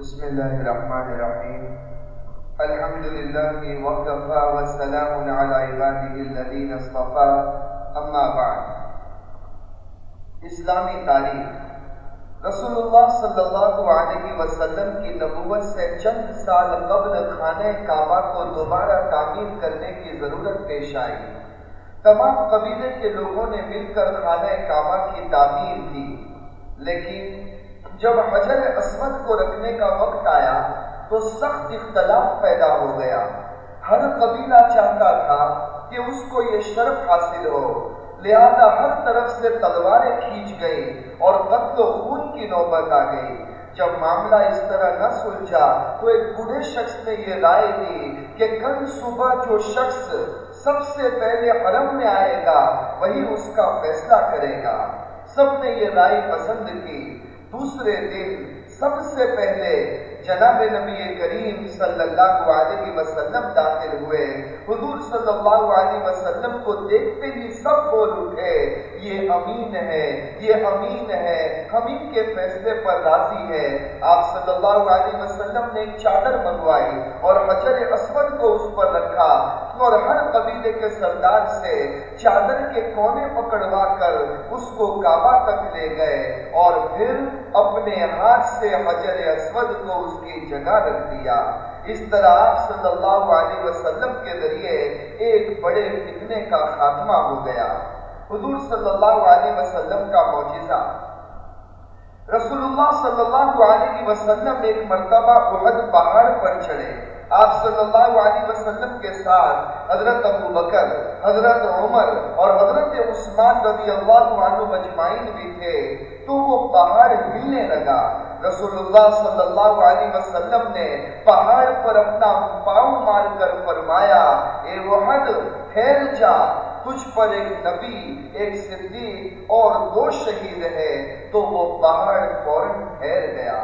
بسم الله الرحمن الرحيم الحمد لله وكفى وسلام على عباده الذين اصطفى اما بعد۔ اسلامی تاریخ۔ رسول اللہ صلی اللہ علیہ وسلم کی نبوت سے چند سال قبل خانہ کعبہ کو دوبارہ تعمیر کرنے کی ضرورت پیش آئی۔ تمام قبیلے کے لوگوں نے مل کر خانہ کعبہ کی تعمیر کی، لیکن جب حجر اسود کو رکھنے کا وقت آیا تو سخت اختلاف پیدا ہو گیا۔ ہر قبیلہ چاہتا تھا کہ اس کو یہ شرف حاصل ہو۔ لہذا ہر طرف سے تلواریں کھینچ گئی اور قتل و خون کی نوبت آ گئی۔ جب معاملہ اس طرح نہ سلجھا تو ایک بوڑھے شخص نے یہ رائے دی کہ کل صبح جو شخص سب سے پہلے حرم میں آئے گا، وہی اس کا فیصلہ کرے گا۔ سب نے یہ رائے پسند کی۔ دوسرے دن سب سے پہلے جناب نبی کریم صلی اللہ علیہ وسلم داخل ہوئے۔ حضور صلی اللہ علیہ وسلم کو دیکھتے ہی سب بول اٹھے۔ امین ہے، یہ امین ہے ہم ان کے فیصلے پر راضی ہے۔ آپ صلی اللہ علیہ وسلم نے ایک چادر منگوائی اور حجر اسود کو اس پر رکھا اور ہر قبیلے کے سردار سے چادر کے کونے پکڑوا کر اس کو کعبہ تک لے گئے اور پھر اپنے ہاتھ سے حجر اسود کو اس کی جگہ رکھ دیا۔ اس طرح آپ صلی اللہ علیہ وسلم کے ذریعے ایک بڑے فتنے کا خاتمہ ہو گیا۔ حضور صلی اللہ علیہ وسلم کا معجزہ۔ رسول اللہ صلی اللہ علیہ وسلم ایک مرتبہ احد پہاڑ پر چڑھے۔ آپ صلی اللہ علیہ وسلم کے ساتھ حضرت ابو بکر، حضرت عمر اور حضرت عثمان رضی اللہ عنہ مجمعین بھی تھے، تو وہ پہاڑ ہلنے لگا۔ رسول اللہ صلی اللہ علیہ وسلم نے پہاڑ پر اپنا پاؤں مار کر فرمایا، اے وحد پھیل جا۔ تجھ پر ایک نبی، ایک صدیق اور دو شہید ہے تو وہ پہاڑ فوراً ٹھہر گیا۔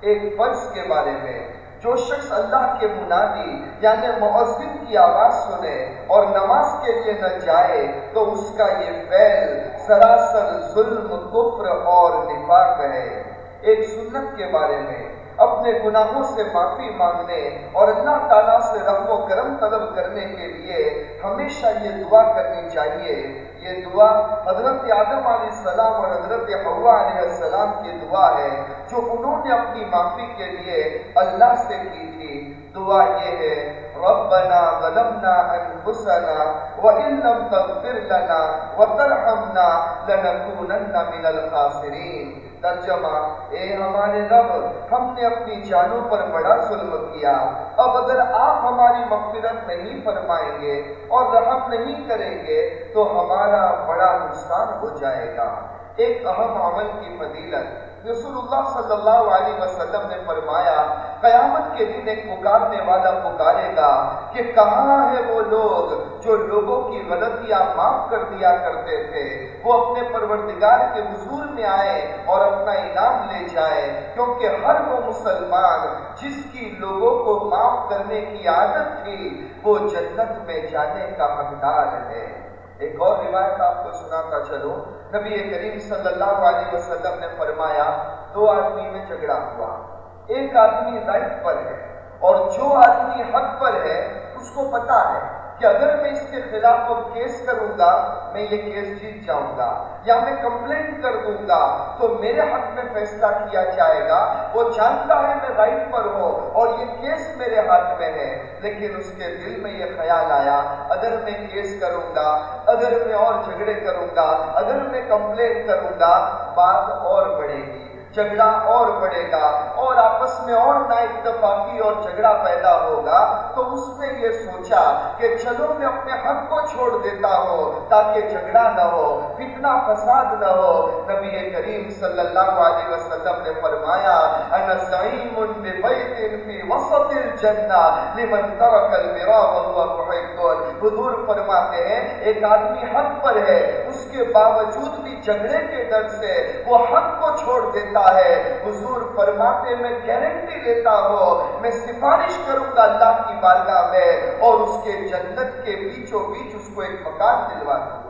ایک فرض کے بارے میں، جو شخص اللہ کے منادی یعنی معذن کی آواز سنے اور نماز کے لیے نہ جائے، تو اس کا یہ فعل سراسر ظلم، کفر اور نفاق ہے۔ ایک سنت کے بارے میں اپنے گناہوں سے معافی مانگنے اور اللہ تعالیٰ سے رحم و کرم طلب کرنے کے لیے ہمیشہ یہ دعا کرنی چاہیے۔ یہ دعا حضرت آدم علیہ السلام اور حضرت حوا علیہ السلام کی دعا ہے، جو انہوں نے اپنی معافی کے لیے اللہ سے کی تھی۔ دعا یہ ہے، ربنا ظلمنا انفسنا وان لم تغفر لنا وترحمنا لنكونن من الخاسرین۔ ترجمہ، اے ہمارے رب، ہم نے اپنی جانوں پر بڑا ظلم کیا۔ اب اگر آپ ہماری مغفرت نہیں فرمائیں گے اور رحم نہیں کریں گے، تو ہمارا بڑا نقصان ہو جائے گا۔ ایک اہم عمل کی فضیلت رسول اللہ صلی اللہ علیہ وسلم نے فرمایا، قیامت کے دن ایک پکارنے والا پکارے گا کہ کہاں ہے وہ لوگ جو لوگوں کی غلطیاں معاف کر دیا کرتے تھے؟ وہ اپنے پروردگار کے حضور میں آئے اور اپنا انعام لے جائے، کیونکہ ہر وہ مسلمان جس کی لوگوں کو معاف کرنے کی عادت تھی، وہ جنت میں جانے کا حقدار ہے۔ ایک اور روایت آپ کو سناتا چلو نبی کریم صلی اللہ علیہ وسلم نے فرمایا، دو آدمی میں جھگڑا ہوا۔ ایک آدمی رائٹ پر ہے اور جو آدمی حق پر ہے، اس کو پتا ہے۔ کہ اگر میں اس کے خلاف اب کیس کروں گا، میں یہ کیس جیت جاؤں گا، یا میں کمپلین کر دوں گا، تو میرے حق میں فیصلہ کیا جائے گا۔ وہ جانتا ہے میں رائٹ پر ہوں اور یہ کیس میرے ہاتھ میں ہے، لیکن اس کے دل میں یہ خیال آیا، اگر میں کیس کروں گا، اگر میں اور جھگڑے کروں گا، اگر میں کمپلین کروں گا، بات اور بڑھے گی۔ جھگڑا اور بڑھے گا اور آپس میں اور نا اتفاقی اور جھگڑا پیدا ہوگا، تو اس نے یہ سوچا کہ چلو میں اپنے حق کو چھوڑ دیتا ہوں تاکہ جھگڑا نہ ہو، فتنہ فساد نہ ہو۔ نبی کریم صلی اللہ علیہ وسلم نے فرمایا، انا زعیم ببیت فی وسط الجنہ لمن ترک المرا وهو محق حضور فرماتے ہیں، ایک آدمی حق پر ہے، اس کے باوجود بھی جھگڑے کے ڈر سے وہ حق کو چھوڑ دیتا ہے، حضور فرماتے میں گارنٹی لیتا ہوں، میں سفارش کروں گا اللہ کی بارگاہ میں اور اس کے جنت کے بیچوں بیچ اس کو ایک مکان دلوا دوں گا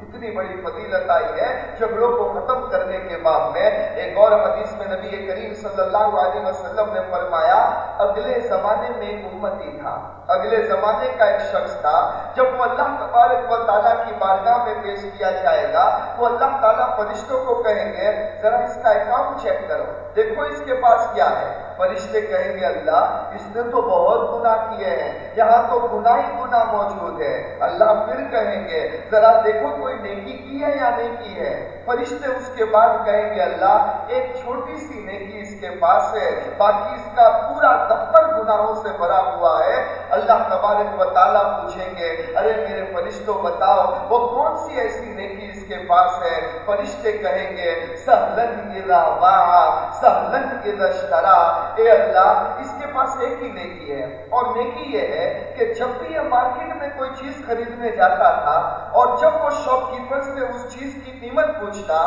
اتنی بڑی فضیلت آئی ہے جھگڑوں کو ختم کرنے کے بعد میں ایک اور حدیث میں نبی کریم صلی اللہ علیہ وسلم نے فرمایا، اگلے زمانے میں ایک امتی تھا۔ اگلے زمانے کا ایک شخص تھا، جب وہ اللہ تبارک و تعالیٰ کی بارگاہ میں پیش کیا جائے گا، وہ اللہ تعالیٰ فرشتوں کو کہیں گے، ذرا اس کا اکاؤنٹ چیک کرو۔ دیکھو اس کے پاس کیا ہے۔ فرشتے کہیں گے، اللہ، اس نے تو بہت گناہ کیے ہیں۔ یہاں تو گناہ ہی گناہ موجود ہے۔ اللہ پھر کہیں گے، ذرا دیکھو کوئی نیکی کی ہے یا نہیں کی ہے۔ فرشتے اس کے بعد کہیں گے، اللہ، ایک چھوٹی سی نیکی اس کے پاس ہے، باقی اس کا پورا دفتر گناہوں سے بھرا ہوا ہے۔ اللہ تبارک و تعالیٰ پوچھیں گے، ارے میرے فرشتوں بتاؤ، وہ کون سی ایسی نیکی اس کے پاس ہے؟ فرشتے کہیں گے، سہلن اذا باع سہلن کے دشترا اے اللہ، اس کے پاس ایک ہی نیکی ہے۔ اور نیکی یہ ہے کہ جب بھی یہ مارکیٹ میں کوئی چیز خریدنے جاتا تھا اور جب وہ شاپ کیپر سے اس چیز کی قیمت پوچھتا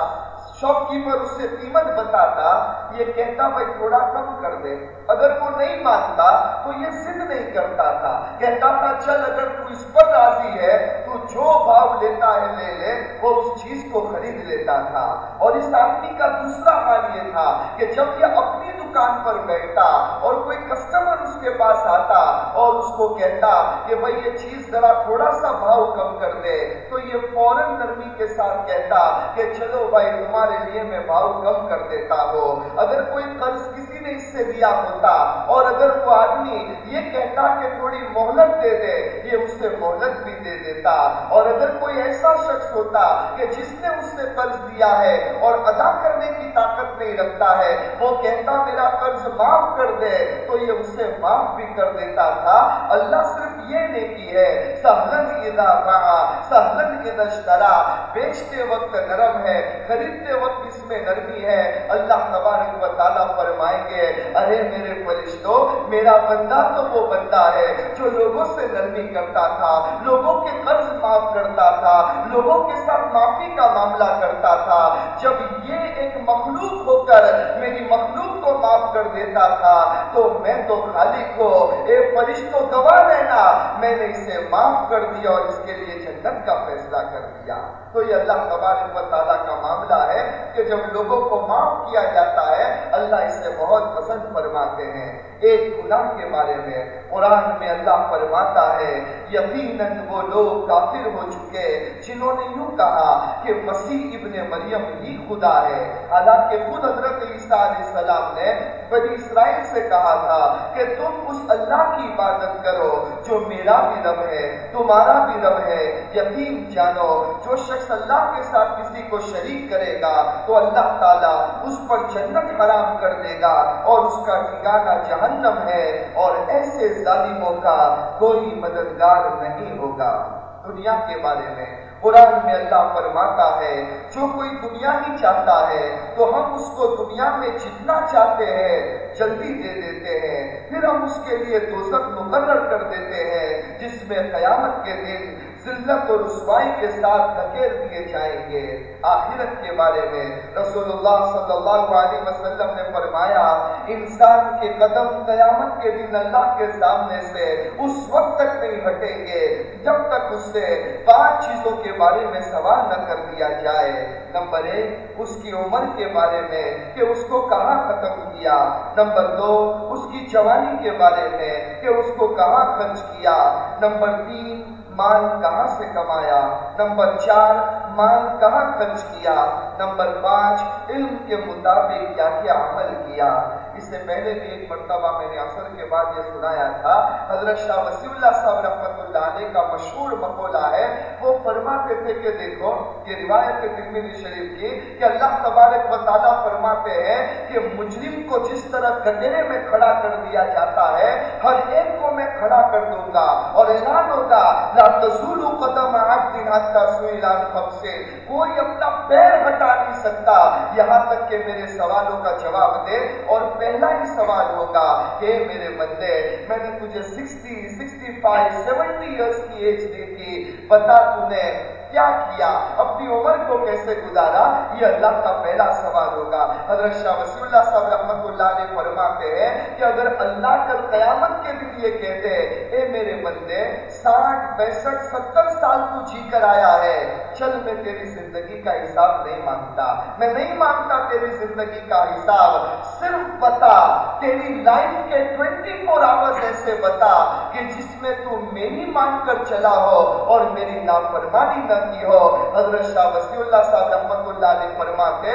شاپ کیپر اس سے قیمت بتاتا یہ کہتا بھائی تھوڑا کم کر دے اگر وہ نہیں مانتا تو یہ ضد نہیں کرتا تھا کہتا تھا چل اگر تو اس پر راضی ہے تو جو بھاؤ لیتا ہے لے لے وہ اس چیز کو خرید لیتا تھا اور اس آدمی کا دوسرا حال یہ تھا کہ جب یہ اپنی دکان پر بیٹھتا اور کوئی کسٹمر اس کے پاس آتا اور اس کو کہتا کہ بھائی یہ چیز ذرا تھوڑا سا بھاؤ کم کر دے، تو یہ فوراً نرمی کے ساتھ کہتا کہ چلو بھائی تمہارے لیے میں بھاؤ کم کر دیتا ہو اگر کوئی قرض کسی نے اس سے دیا ہوتا اور اگر وہ آدمی یہ کہتا کہ تھوڑی مہلت دے دے یہ اس سے مہلت بھی دے دیتا۔ اور اگر کوئی ایسا شخص ہوتا کہ جس نے اس سے قرض دیا ہے اور ادا کرنے کی طاقت نہیں رکھتا ہے، وہ کہتا، میرا قرض معاف کر دے، تو یہ اسے معاف بھی کر دیتا تھا۔ اللہ صرف یہ نیکی ہے، سہلن اذا باع سہلن اذا اشترا۔ بیچتے وقت نرم ہے، خریدتے وقت اس میں نرمی ہے۔ اللہ تبارک و تعالیٰ فرمائیں گے، ارے میرے فرشتوں میرا بندہ تو وہ بندہ ہے جو لوگوں سے نرمی کرتا تھا، لوگوں کے قرض معاف کرتا تھا، لوگوں کے ساتھ معافی کا معاملہ کرتا تھا۔ جب یہ ایک مخلوق ہو کر میری مخلوق کو معاف کر دیتا تھا، تو میں تو خالق ہو۔ اے فرشتوں گواہ رہنا، میں نے اسے معاف کر دیا اور اس کے لیے جنت کا فیصلہ کر دیا۔ تو یہ اللہ تبارک و تعالیٰ کا معاملہ ہے کہ جب لوگوں کو معاف کیا جاتا ہے اللہ اسے بہت پسند فرماتے ہیں۔ ایک گناہ کے بارے میں قرآن میں اللہ فرماتا ہے، یقیناً وہ لوگ کافر ہو چکے، جنہوں نے یوں کہا کہ مسیح ابن مریم ہی خدا ہے۔ حالانکہ خود حضرت عیسیٰ علیہ السلام نے بنی اسرائیل سے کہا تھا کہ تم اس اللہ کی عبادت کرو جو میرا بھی رب ہے، تمہارا بھی رب ہے۔ یقین جانو، جو شخص اللہ کے ساتھ کسی کو شریک کرے گا تو اللہ تعالیٰ اس پر جنت حرام کر دے گا اور اس کا ٹھکانہ جہنم ہے اور ایسے ظالموں کا کوئی مددگار نہیں ہوگا۔ دنیا کے بارے میں قرآن میں اللہ فرماتا ہے، جو کوئی دنیا ہی چاہتا ہے تو ہم اس کو دنیا میں جتنا چاہتے ہیں جلدی دے دیتے ہیں۔ پھر ہم اس کے لیے دوزخ مقرر کر دیتے ہیں، جس میں قیامت کے دن ذلت اور رسوائی کے ساتھ دھکیل دیے جائیں گے۔ آخرت کے بارے میں رسول اللہ صلی اللہ علیہ وسلم نے فرمایا، انسان کے قدم قیامت کے دن اللہ کے سامنے سے اس وقت تک نہیں ہٹیں گے جب تک اس سے پانچ چیزوں کے بارے میں سوال نہ کر دیا جائے۔ نمبر ایک، اس کی عمر کے بارے میں کہ اس کو کہاں ختم کیا۔ نمبر دو۔ اس کی جوانی کے بارے میں کہ اس کو کہاں خرچ کیا۔ نمبر تین، مال کہاں سے کمایا۔ نمبر چار، مال کہاں خرچ کیا۔ نمبر پانچ، علم کے مطابق کیا کیا عمل کیا۔ اس سے پہلے بھی ایک مرتبہ میں نے اثر کے بعد یہ سنایا تھا، حضرت شاہ وسیع اللہ صاحب رحمت اللہ علیہ کا مشہور مقولہ ہے، وہ فرماتے تھے کہ دیکھو، یہ روایت ترمیدی شریف کی کہ اللہ تبارک و تعالیٰ فرماتے ہیں کہ مجرم کو جس طرح کٹرے میں کھڑا کر دیا جاتا ہے، ہر ایک کو میں کھڑا کر دوں گا اور اعلان ہوگا، لا تزول قدم عبد حتی سویلان خمسے کوئی اپنا پیر ہٹا نہیں سکتا یہاں تک کہ میرے سوالوں کا جواب دے اور پہلا ہی سوال ہوگا کہ میرے بندے، میں نے تجھے sixty sixty five seventy years کی ایج دی تھی۔ بتا تو نے کیا کیا؟ اپنی عمر کو کیسے گزارا؟ یہ اللہ کا پہلا سوال ہوگا۔ حضرت شاہ وسیع اللہ صاحب رحمت اللہ علیہ فرماتے ہیں کہ اگر اللہ کل قیامت کے دن یہ کہتے اے میرے بندے، ساٹھ، پینسٹھ، ستر سال تو جی کر آیا ہے، چل میں تیری زندگی کا حساب نہیں مانگتا۔ میں نہیں مانگتا تیری زندگی کا حساب۔ صرف بتا، تیری لائف کے ٹوینٹی فور آورز ایسے بتا کہ جس میں تو میری مان کر چلا ہو اور میری نافرمانی نہ کی ہو، حضرت شاہ وسیع اللہ صاحب رحمت اللہ علیہ فرماتے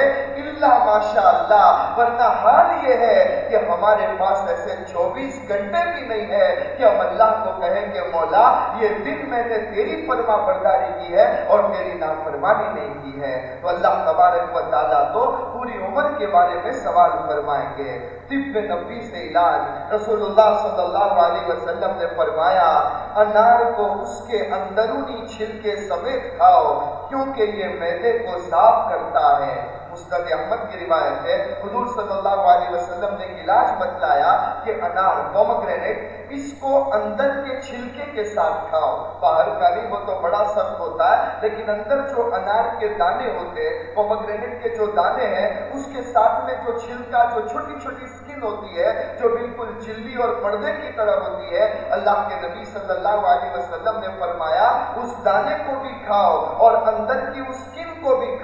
اللہ ماشاء اللہ ورنہ حال یہ ہے کہ ہمارے پاس ایسے چوبیس گھنٹے بھی نہیں ہے کہ ہم اللہ کو کہیں کہ مولا، یہ دن میں نے تیری فرما برداری کی ہے اور تیری نافرمانی نہیں کی ہے۔ تو اللہ تبارک و تعالیٰ تو پوری عمر کے بارے میں سوال فرمائیں گے۔ طب نبی سے علاج رسول اللہ صلی اللہ علیہ وسلم نے فرمایا انار کو اس کے اندرونی چھلکے سمیت کھاؤ، کیونکہ یہ میدے کو صاف کرتا ہے۔ مستد احمد کی روایت ہے، حضور صلی اللہ علیہ وسلم نے علاج بتلایا کہ انار پومگرینٹ اس کو اندر کے چھلکے کے ساتھ کھاؤ۔ باہر کا نہیں، وہ تو بڑا سخت ہوتا ہے، لیکن اندر جو انار کے دانے ہوتے ہیں پومگرینٹ کے جو دانے ہیں، اس کے ساتھ میں جو چھلکا، جو چھوٹی چھوٹی سکن ہوتی ہے، جو بالکل جلدی اور پردے کی طرح ہوتی ہے، اللہ کے نبی صلی اللہ علیہ وسلم نے فرمایا، اس دانے کو بھی کھاؤ اور اندر کی اس سکن کو بھی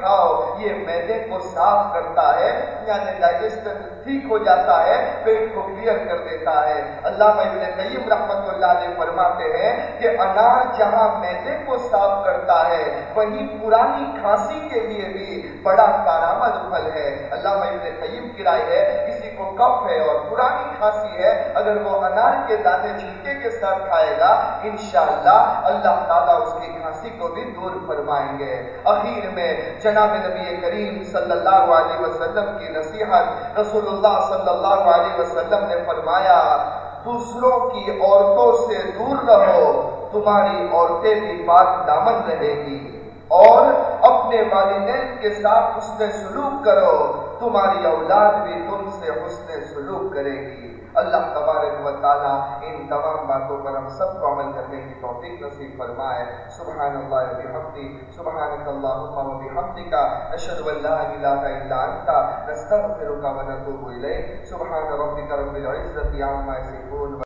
کھاؤ یہ میدے کو صاف کرتا ہے یعنی ڈائجسٹر ٹھیک ہو جاتا ہے، پیٹ کو کلیئر کر دیتا ہے۔ اللہ ابن قیم رحمت اللہ علیہ فرماتے ہیں کہ انار جہاں میدے کو صاف کرتا ہے وہیں پرانی کھانسی کے لیے بھی بڑا کارآمد پھل ہے۔ اللہ ابن قیم کی رائے ہے، کسی کو کف ہے اور پرانی کھانسی ہے، اگر وہ انار کے دانے چھلکے کے ساتھ کھائے گا، انشاءاللہ اللہ تعالیٰ اس کی کھانسی کو بھی دور فرمائیں گے۔ اخیر میں جناب نبی کریم صلی اللہ علیہ وسلم کی نصیحت رسول اللہ صلی اللہ علیہ وسلم نے فرمایا، دوسروں کی عورتوں سے دور رہو، تمہاری عورتیں بھی پاک دامن رہے گی۔ اور اپنے والدین کے ساتھ حسن سلوک کرو۔ تمہاری اولاد بھی تم سے حسن سلوک کرے گی۔ اللہ تبارک و تعالیٰ ان تمام باتوں پر ہم سب کو عمل کرنے کی توفیق نصیب فرمائے۔ سبحان اللہ بحمدی سبحانک اللہم و بحمدک، اشہد ان لا الہ الا انت، نستغفرک و نتوب الیک۔ سبحان ربک رب العزت عما یصفون